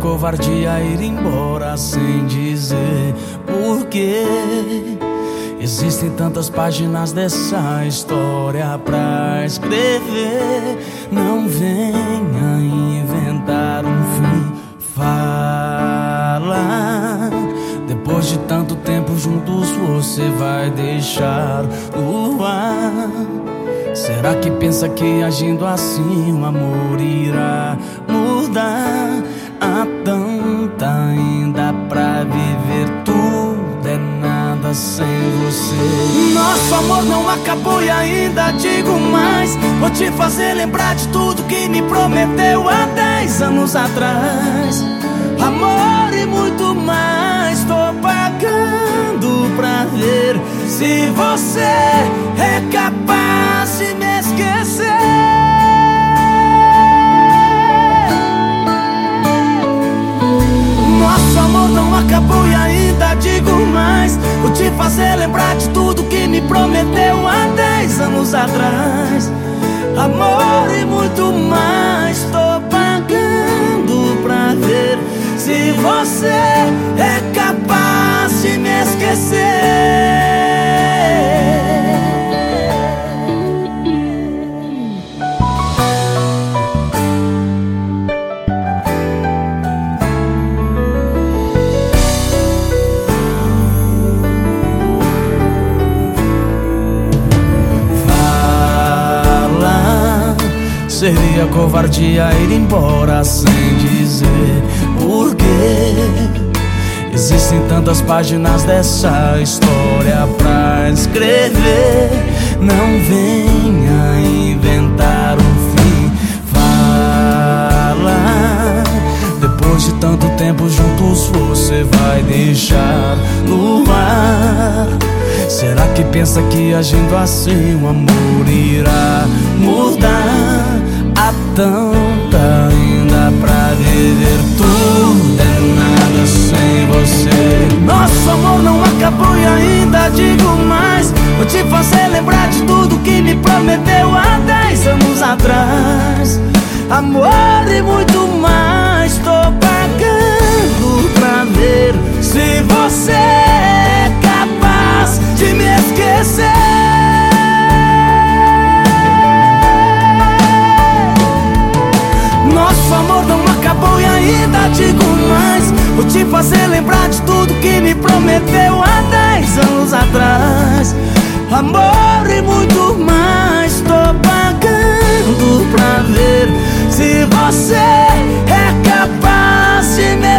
covardia ir embora sem dizer porquê. Existem tantas páginas dessa história pra escrever. Não venha inventar um fim. Fala. Depois de tanto tempo juntos, você vai deixar o ar. Será que pensa que agindo assim o amor irá mudar? Tanta ainda pra viver, tudo é nada sem você. Nosso amor não acabou e ainda digo mais. Vou te fazer lembrar de tudo que me prometeu há dez anos atrás. Amor e muito mais, tô pagando pra ver se você é capaz de me prometeu há dez anos atrás. Amor e muito mais, tô pagando pra ver se você é capaz de me esquecer. Seria covardia ir embora sem dizer porquê. Existem tantas páginas dessa história pra escrever. Não venha inventar um fim. Fala. Depois de tanto tempo juntos, você vai deixar no ar. Será que pensa que agindo assim o amor irá mudar? Há tanta ainda pra viver, tudo é nada sem você. Nosso amor não acabou e ainda digo mais. Vou te fazer lembrar de tudo que me prometeu há dez anos atrás. Amor e muito mais, tô pagando pra ver se você te fazer lembrar de tudo que me prometeu há dez anos atrás. Amor e muito mais, tô pagando pra ver se você é capaz de me